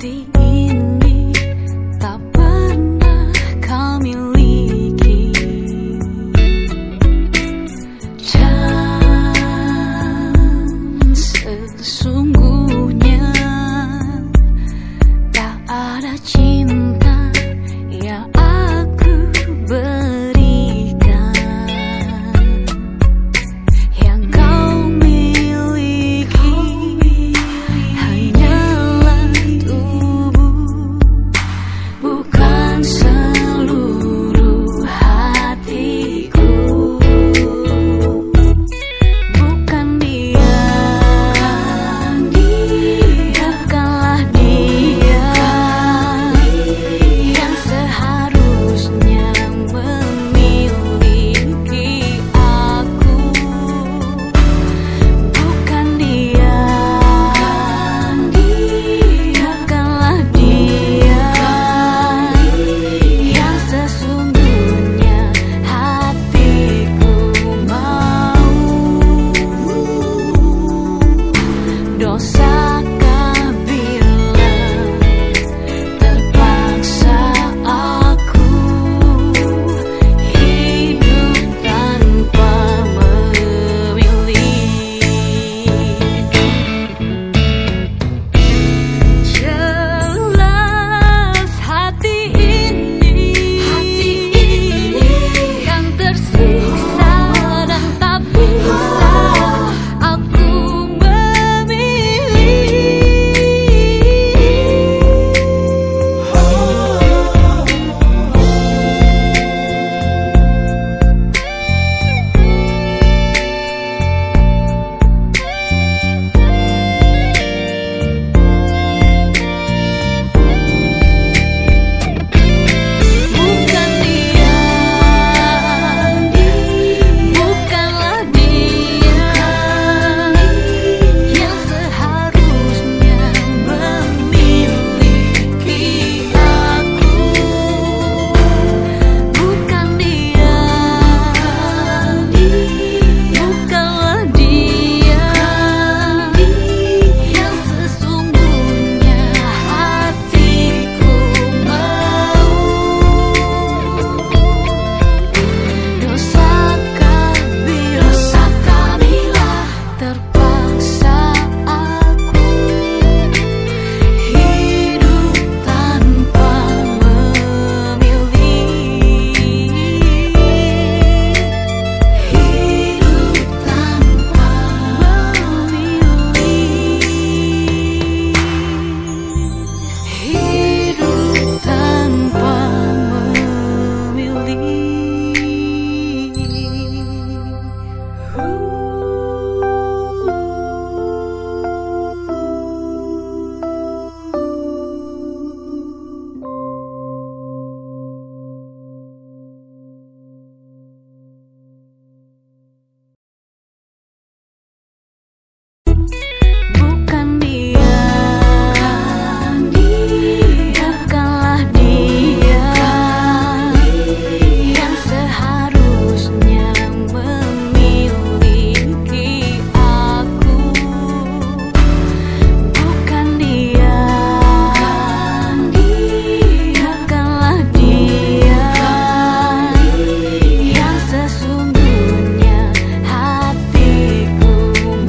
seperti ini tak pernah kau miliki. Dan sesungguhnya tak ada cinta yang